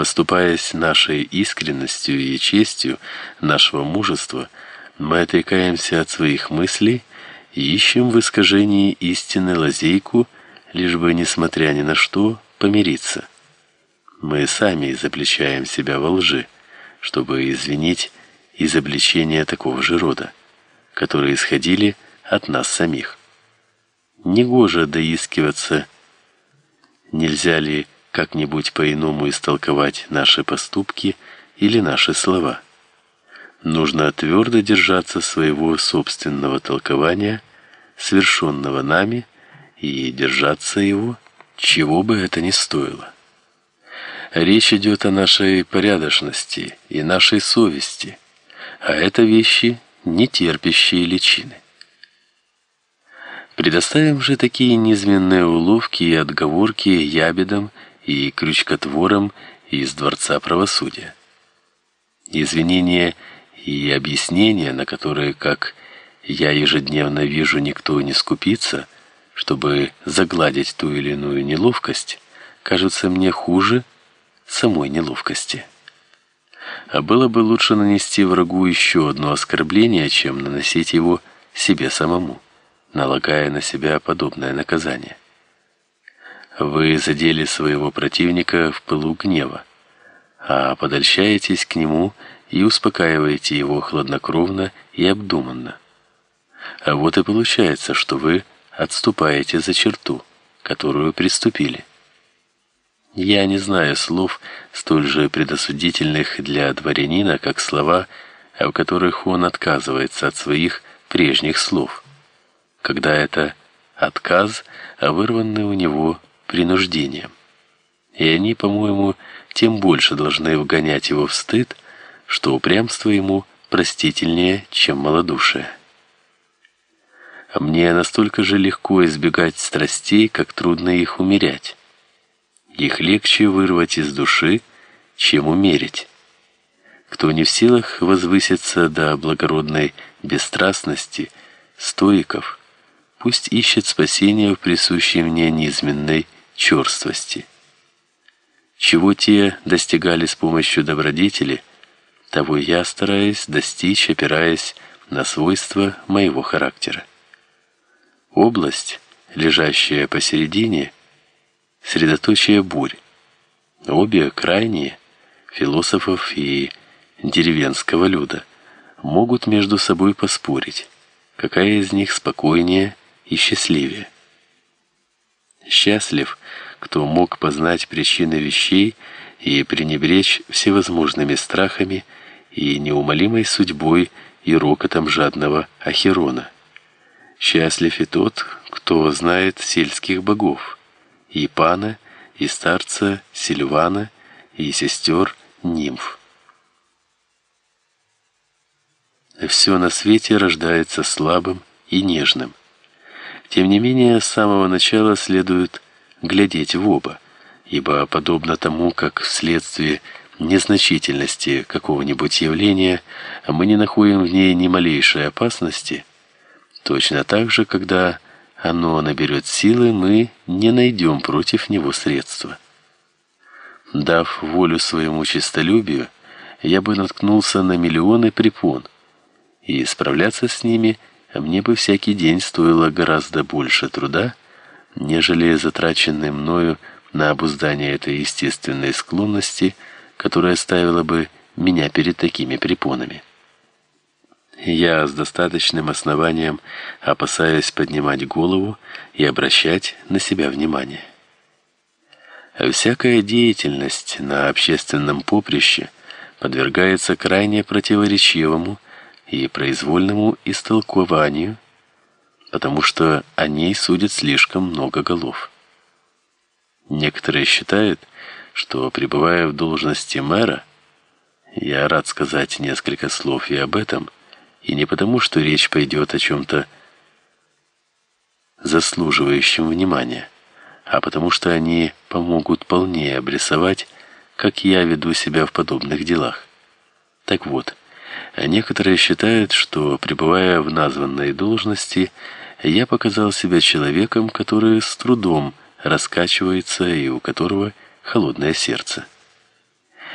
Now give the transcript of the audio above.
Поступаясь нашей искренностью и честью нашего мужества, мы отрекаемся от своих мыслей и ищем в искажении истины лазейку, лишь бы, несмотря ни на что, помириться. Мы сами изобличаем себя во лжи, чтобы извинить изобличения такого же рода, которые исходили от нас самих. Негоже доискиваться, нельзя ли как-нибудь по-иному истолковать наши поступки или наши слова. Нужно твердо держаться своего собственного толкования, совершенного нами, и держаться его, чего бы это ни стоило. Речь идет о нашей порядочности и нашей совести, а это вещи, не терпящие личины. Предоставим же такие низменные уловки и отговорки ябедам и крючкотвором из Дворца правосудия. Извинения и объяснения, на которые, как я ежедневно вижу, никто не скупится, чтобы загладить ту или иную неловкость, кажутся мне хуже самой неловкости. А было бы лучше нанести врагу еще одно оскорбление, чем наносить его себе самому, налагая на себя подобное наказание. Вы задели своего противника в пылу гнева, а подольщаетесь к нему и успокаиваете его хладнокровно и обдуманно. А вот и получается, что вы отступаете за черту, которую приступили. Я не знаю слов столь же предосудительных для дворянина, как слова, в которых он отказывается от своих прежних слов, когда это отказ, вырванный у него принуждением. И они, по-моему, тем больше должны вгонять его в стыд, что упрямство ему простительнее, чем малодушие. А мне настолько же легко избегать страстей, как трудно их умерять. Их легче вырвать из души, чем умерить. Кто не в силах возвыситься до благородной бесстрастности стоиков, пусть ищет спасения в присущей мне низменной черствости. Чего те достигали с помощью добродетели, того я стараюсь достичь, опираясь на свойства моего характера. Область, лежащая посередине, средоточие бурь. Обе крайние философов и деревенского люда могут между собой поспорить, какая из них спокойнее и счастливее. Счастлив, кто мог познать причины вещей и пренебречь всевозможными страхами и неумолимой судьбой и рокотом жадного Ахирона. Счастлив и тот, кто знает сельских богов, и пана, и старца Сильвана, и сестер нимф. Все на свете рождается слабым и нежным. Тем не менее, с самого начала следует глядеть в оба, ибо подобно тому, как вследствие незначительности какого-нибудь явления мы не находим в ней ни малейшей опасности, точно так же, когда оно наберет силы, мы не найдем против него средства. Дав волю своему честолюбию, я бы наткнулся на миллионы препон, и справляться с ними – мне бы всякий день стоило гораздо больше труда, нежели затраченный мною на обуздание этой естественной склонности, которая ставила бы меня перед такими препонами. Я с достаточным основанием опасаюсь поднимать голову и обращать на себя внимание. Всякая деятельность на общественном поприще подвергается крайне противоречивому и произвольному истолкованию, потому что о ней судят слишком много голов. Некоторые считают, что пребывая в должности мэра, я рад сказать несколько слов и об этом, и не потому, что речь пойдет о чем-то заслуживающем внимания, а потому что они помогут полнее обрисовать, как я веду себя в подобных делах. Так вот, а некоторые считают, что, пребывая в названной должности, я показал себя человеком, который с трудом раскачивается и у которого холодное сердце.